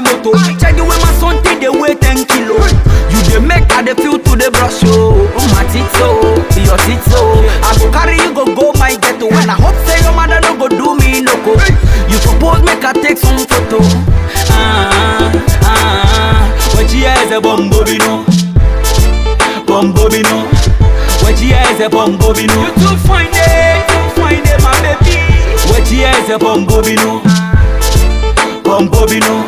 moto. Check the way my son take the weight 10 kilo. You dey make I dey feel to the brush oh. Oh my tito, your tito. I go carry you go go my ghetto. And I hope say your mother no go do me no go. You suppose make I take some photo. Ah ah ah. What you is a bombobino, bombobino. What you is a bombobino. You too fine it, too fine it, my baby. What you is a bombobino, bombobino.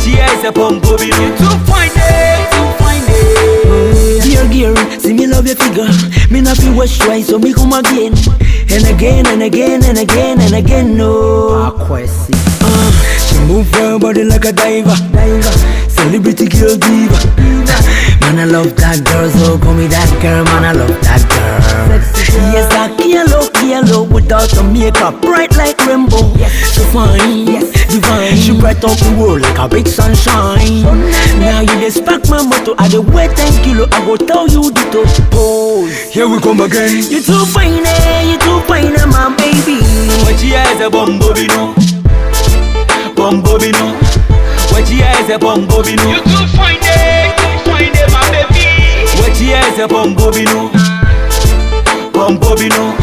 What you is a bombobino. You too fine it, too fine it. Dear Gary, see me love your figure. Me not feel wash twice, so me come again. And again, and again, and again, and again, no. Ah, Aquasi. Uh, ah, she move her body like a diver. diver. Celebrity girl diva. Man, I love that girl, so call me that girl. Man, I love that girl. Yes, that yellow, yellow without the makeup, bright like rainbow. So fine, divine. She bright up the world like a big sunshine. Now you just spark my motor. I the wait 10 kilo. I go tell you the to pose. Here we come again. You too fine, eh? You too fine, eh, my baby. What you is a bombobino, bombobino. What you is a bombobino. You too fine, eh? Too fine, eh, my baby. What you is a bombobino, bombobino.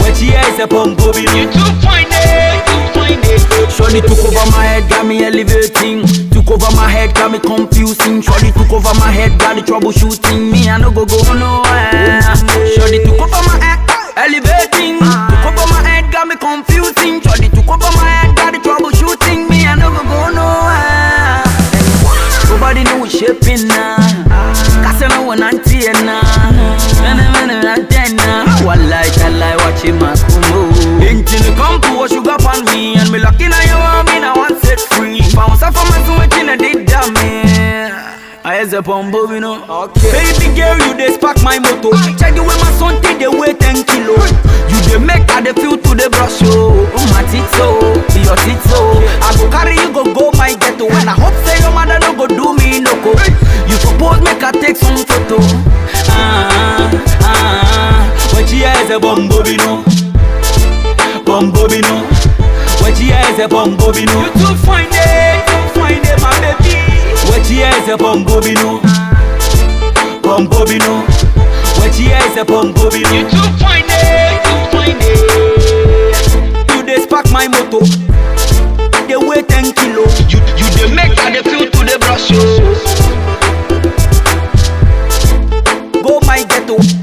What you is a bombobino. You too fine? Too fine, eh? Took over my head, got me elevating. Took over my head, got me confusing. Shorty took over my head, got the troubleshooting. Me, I no go go nowhere. Shorty took over my head, elevating. Took over my head, got me confusing. Shorty took over my head, got the troubleshooting. Me, I no go go nowhere. Nobody know what's shaping now. Cause I know when I'm tear now. Mene mene na tena. Wallahi tallahi watching my kumu. Into the campo sugar pan me and me lucky of my switch in a did damn a pombo, you know. Okay. Baby girl, you dey spark my motor. Check the way my son take the weight 10 kilo. You dey make I dey feel to the brush oh. Oh my tito, your tito. I go carry you go go my ghetto. And I hope say your mother no go do me no go. You suppose make I take some photo. Ah ah. What you is a bombobino, bombobino. What you is a bombobino. You too fine it, too fine my baby. What you is a bombobino, bombobino. What you is a bombobino. You too fine eh? it, too fine it. You dey spark my motor. They weigh 10 kilo. You you dey make I dey feel to the brush. Go my ghetto.